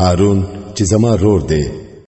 هارون چې زما رور دی